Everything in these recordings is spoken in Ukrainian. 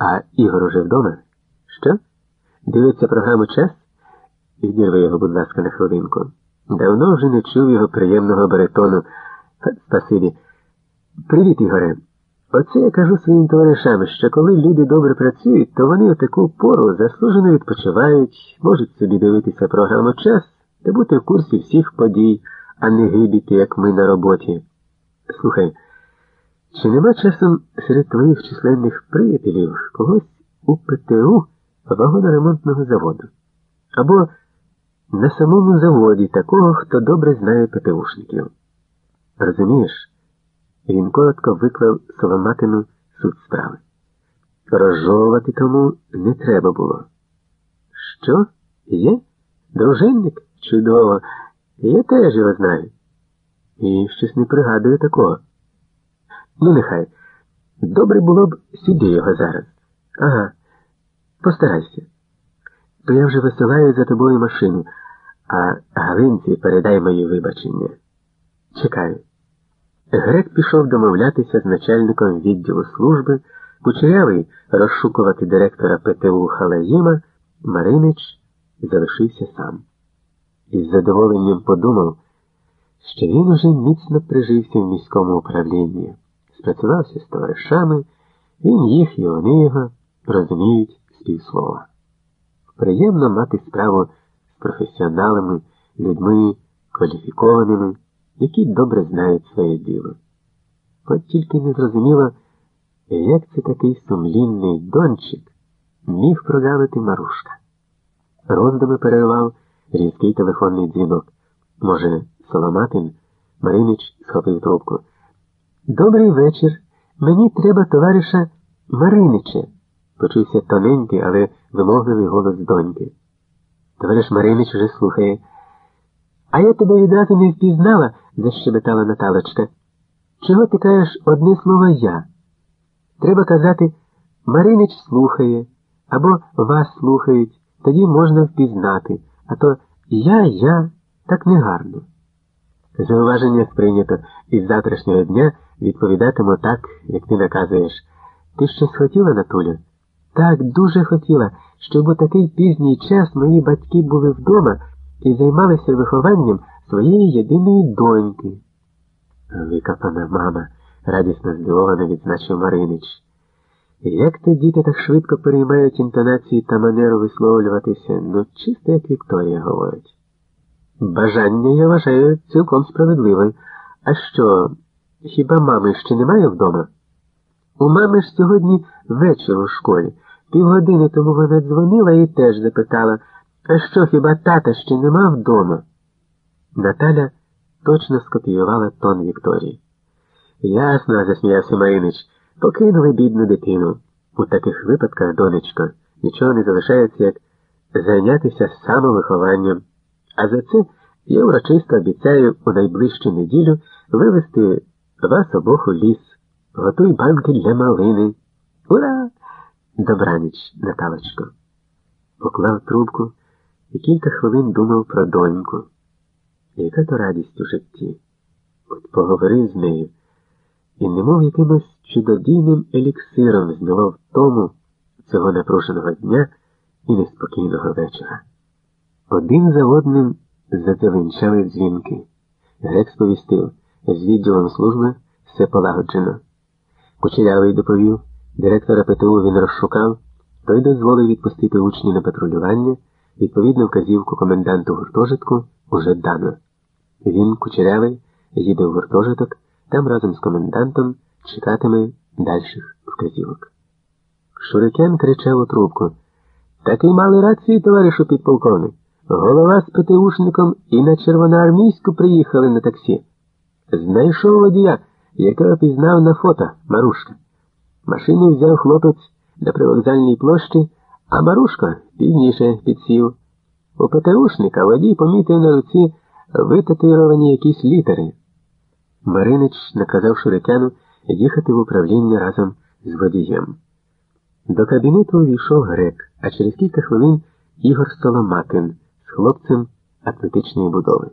А Ігор уже вдома? Що? Дивиться програму час? Відірви його, будь ласка, на хвилинку. Давно вже не чув його приємного баритону. Спасибі. Привіт, Ігоре. Оце я кажу своїм товаришам, що коли люди добре працюють, то вони у таку пору заслужено відпочивають, можуть собі дивитися програму час та бути в курсі всіх подій, а не гибіти, як ми на роботі. Слухай, чи нема часом серед твоїх численних приятелів когось у ПТУ вагоноремонтного заводу? Або на самому заводі такого, хто добре знає ПТУшників? Розумієш? Він коротко виклав Соломатину суть справи. Розжовувати тому не треба було. Що? Є? Дружинник? Чудово. Я теж його знаю. І щось не пригадую такого. Ну, нехай. Добре було б сюди його зараз. Ага, постарайся. То я вже висилаю за тобою машину, а Галинці передай мої вибачення. Чекаю. Грек пішов домовлятися з начальником відділу служби, кучерявий розшукувати директора ПТУ Халаїма, Маринич залишився сам. Із задоволенням подумав, що він уже міцно прижився в міському управлінні, спрацювався з товаришами, він їх і вони його розуміють з півслова. Приємно мати справу з професіоналами, людьми кваліфікованими які добре знають своє діло. От тільки не зрозуміло, як це такий сумлінний дончик міг прогавити Марушка. Роздуми перервав різкий телефонний дзвінок. Може, Соломатин? Маринич схопив трубку. Добрий вечір. Мені треба товариша Маринича, почувся тоненький, але вимогливий голос доньки. Товариш Маринич уже слухає. А я тебе відразу не впізнала, защебетала Наталочка. Чого ти кажеш одне слово я? Треба казати Маринич слухає або вас слухають, тоді можна впізнати, а то я, я так негарно. Зауваження сприйнято із завтрашнього дня відповідатиму так, як ти наказуєш. Ти щось хотіла, Натуля? Так, дуже хотіла, щоб у такий пізній час мої батьки були вдома і займалися вихованням своєї єдиної доньки. Викапана мама, радісно здивовано відзначив Маринич. Як то діти так швидко переймають інтонації та манеру висловлюватися, ну чисто як Вікторія говорить. Бажання, я вважаю, цілком справедливе. А що, хіба мами ще немає вдома? У мами ж сьогодні вечір у школі. Півгодини тому вона дзвонила і теж запитала. А що хіба тата ще нема вдома? Наталя точно скопіювала тон Вікторії. Ясно, засміявся Маринич, покинули бідну дитину. У таких випадках, донечко, нічого не залишається, як зайнятися самовихованням. А за це я урочисто обіцяю у найближчу неділю вивезти вас обох у ліс. Готуй банки для малини. Ура! Добраніч, Наталочко. Поклав трубку і кілька хвилин думав про доньку. Яка то радість у житті? От поговорив з нею і немов якимось чудодійним еліксиром змивав тому цього напруженого дня і неспокійного вечора. Один за одним задзеленчали дзвінки. Грек сповістив, з відділом служби все полагоджено. Кучерявий доповів, директора ПТУ він розшукав, той дозволив відпустити учнів на патрулювання. Відповідну вказівку коменданту гуртожитку уже дано. Він, кучерявий, їде в гуртожиток, там разом з комендантом чекатиме дальших вказівок. Шурикен кричав у трубку. Такий мали рації, товаришу підполковник. Голова з ПТУшником і на червоноармійську приїхали на таксі. Знайшов водія, якого пізнав на фото Марушка. Машину взяв хлопець на привокзальній площі. А Марушка пізніше підсів. У ПТУшника водій помітив на руці витатуйровані якісь літери. Маринич наказав Шурикяну їхати в управління разом з водієм. До кабінету увійшов грек, а через кілька хвилин Ігор Соломатин з хлопцем атлетичної будови.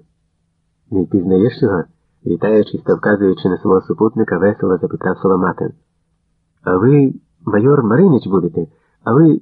Не впізнаєш його? вітаючись та вказуючи на свого супутника, весело запитав Соломатин. А ви майор Маринич будете, а ви